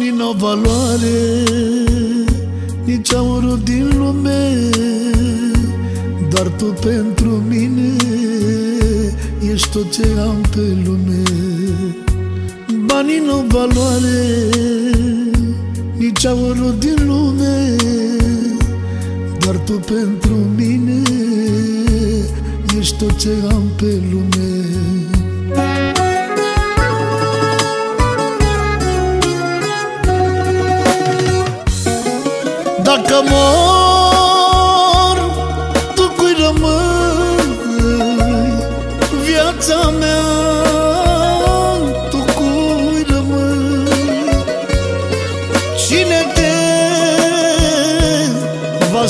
Banii n-au valoare Nici aurul din lume Doar tu pentru mine Ești tot ce am pe lume. Banii n-au valoare Nici aurul din lume Doar tu pentru mine Ești tot ce am pe lume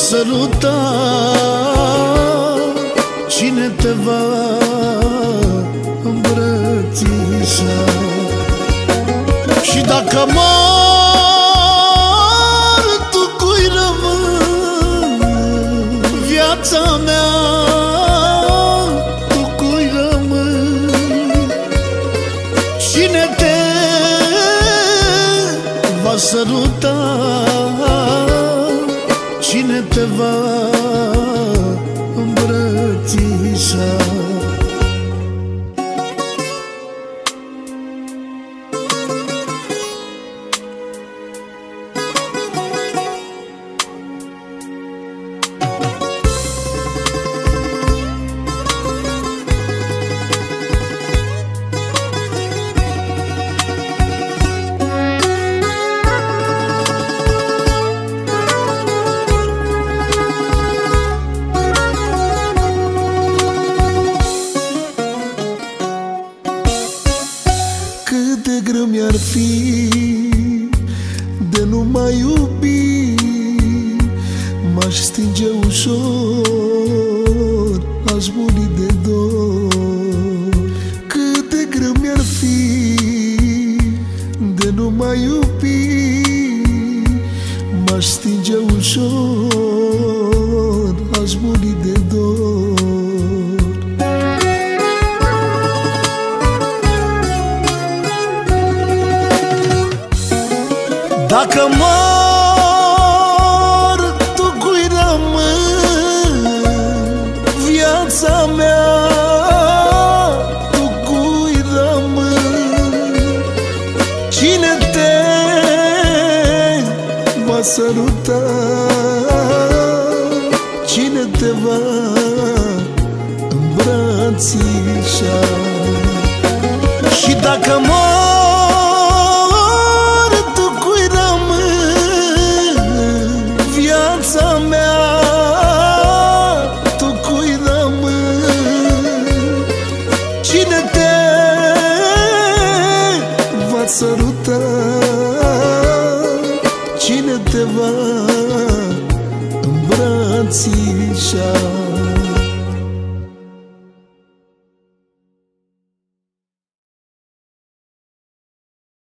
săruta Cine te va îmbrățișa? Și dacă mor viața mea Tu cui rămâi? Cine te va săruta? Cine te va îmbrățișa Cât de greu mi-ar fi De nu mai iubi. M-aș stinge ușor Aș muri de dor. Cât de greu mi-ar fi De nu mai iubi. M-aș stinge ușor Dacă mor, tu cui rămâi? Viața mea, tu cui rămâi? Cine te va săruta? Cine te va îmbrățișa? Și dacă mor, săruta Cine te va îmbrățișa